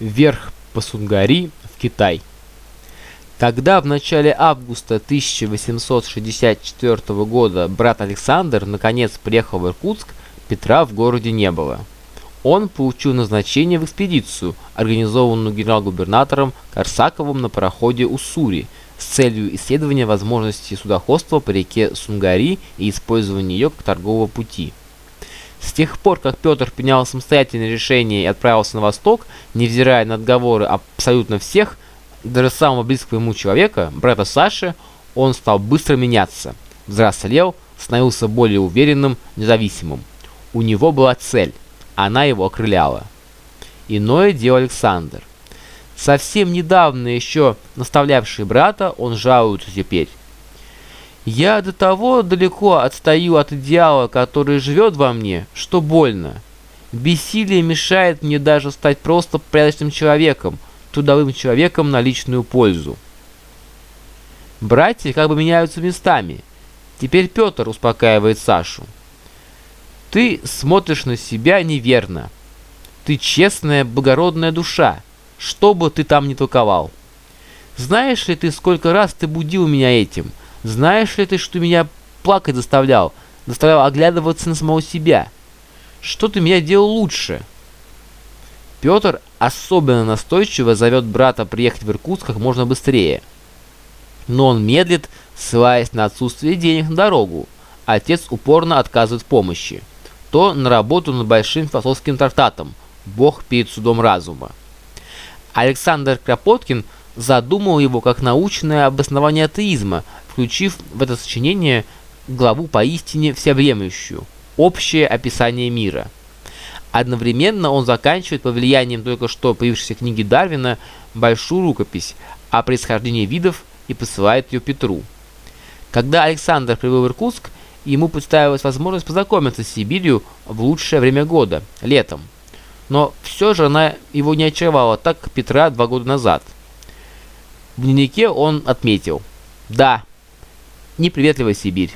вверх по Сунгари в Китай. Когда в начале августа 1864 года брат Александр наконец приехал в Иркутск, Петра в городе не было. Он получил назначение в экспедицию, организованную генерал-губернатором Корсаковым на пароходе «Уссури», с целью исследования возможности судоходства по реке Сунгари и использования ее как торгового пути. С тех пор, как Петр принял самостоятельное решение и отправился на восток, невзирая на отговоры абсолютно всех, даже самого близкого ему человека, брата Саши, он стал быстро меняться, взрослел, становился более уверенным, независимым. У него была цель, она его окрыляла. Иное дело Александр. Совсем недавно еще наставлявший брата, он жалуется теперь. Я до того далеко отстаю от идеала, который живет во мне, что больно. Бессилие мешает мне даже стать просто порядочным человеком, трудовым человеком на личную пользу. Братья как бы меняются местами. Теперь Петр успокаивает Сашу. Ты смотришь на себя неверно. Ты честная, благородная душа, что бы ты там ни толковал. Знаешь ли ты, сколько раз ты будил меня этим? Знаешь ли ты, что меня плакать заставлял, заставлял оглядываться на самого себя? Что ты меня делал лучше?» Петр особенно настойчиво зовет брата приехать в Иркутск как можно быстрее. Но он медлит, ссылаясь на отсутствие денег на дорогу. Отец упорно отказывает в помощи. То на работу над большим философским трактатом «Бог перед судом разума». Александр Кропоткин задумал его как научное обоснование атеизма, включив в это сочинение главу поистине всеобъемлющую «Общее описание мира». Одновременно он заканчивает под влиянием только что появившейся книги Дарвина большую рукопись о происхождении видов и посылает ее Петру. Когда Александр прибыл в Иркутск, ему представилась возможность познакомиться с Сибирью в лучшее время года – летом но все же она его не очаровала, так как Петра два года назад. В дневнике он отметил «Да, неприветливая Сибирь.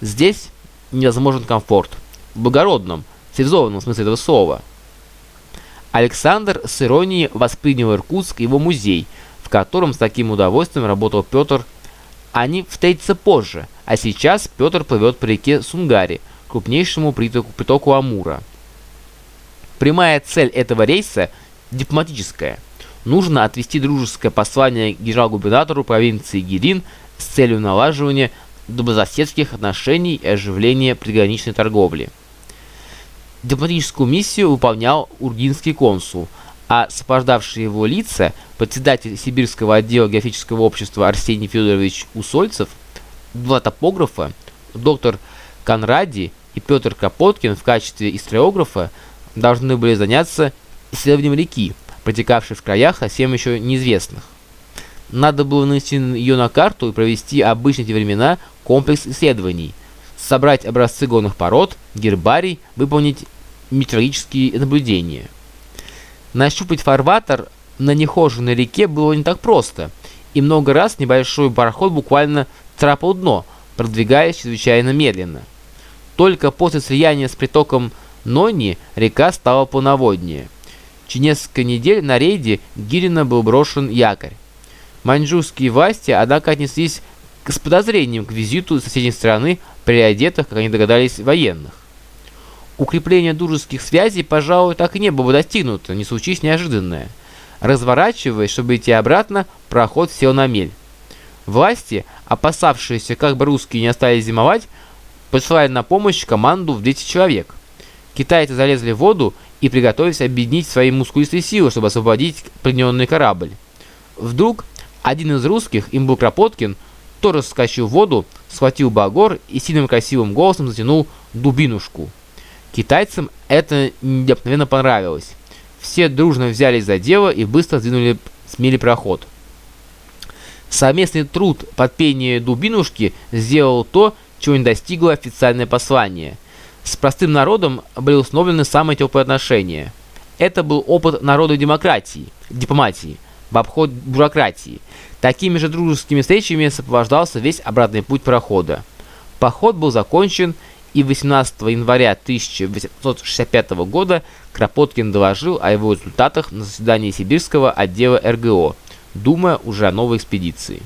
Здесь невозможен комфорт. В благородном, цивилизованном смысле этого слова». Александр с иронией воспринял Иркутск его музей, в котором с таким удовольствием работал Петр. Они встретятся позже, а сейчас Петр плывет по реке Сунгари, крупнейшему притоку, притоку Амура. Прямая цель этого рейса – дипломатическая. Нужно отвести дружеское послание генерал-губернатору провинции Гирин с целью налаживания добрососедских отношений и оживления приграничной торговли. Дипломатическую миссию выполнял ургинский консул, а сопровождавшие его лица, председатель Сибирского отдела географического общества Арсений Федорович Усольцев, два топографа, доктор Конради и Петр Капоткин в качестве историографа должны были заняться исследованием реки, протекавшей в краях совсем еще неизвестных. Надо было нанести ее на карту и провести обычные эти времена комплекс исследований, собрать образцы горных пород, гербарий, выполнить метеорологические наблюдения. Нащупать фарватер на нехоженной реке было не так просто, и много раз небольшой пароход буквально царапал дно, продвигаясь чрезвычайно медленно. Только после слияния с притоком Нони река стала полноводнее. Через несколько недель на рейде Гирина был брошен якорь. Маньчжурские власти, однако, отнеслись с подозрением к визиту соседней страны, приодетых, как они догадались, военных. Укрепление дружеских связей, пожалуй, так и не было достигнуто, не случись неожиданное. Разворачиваясь, чтобы идти обратно, проход сел на мель. Власти, опасавшиеся, как бы русские не остались зимовать, послали на помощь команду в 200 человек. Китайцы залезли в воду и приготовились объединить свои мускулистые силы, чтобы освободить плененный корабль. Вдруг один из русских, им был Кропоткин, тоже скачил в воду, схватил багор и сильным красивым голосом затянул дубинушку. Китайцам это необыкновенно понравилось. Все дружно взялись за дело и быстро сдвинули смели проход. Совместный труд под пение дубинушки сделал то, чего не достигло официальное послание – с простым народом были установлены самые теплые отношения. Это был опыт народной демократии, дипломатии, в обход бюрократии. Такими же дружескими встречами сопровождался весь обратный путь прохода. Поход был закончен, и 18 января 1865 года Кропоткин доложил о его результатах на заседании Сибирского отдела РГО, думая уже о новой экспедиции.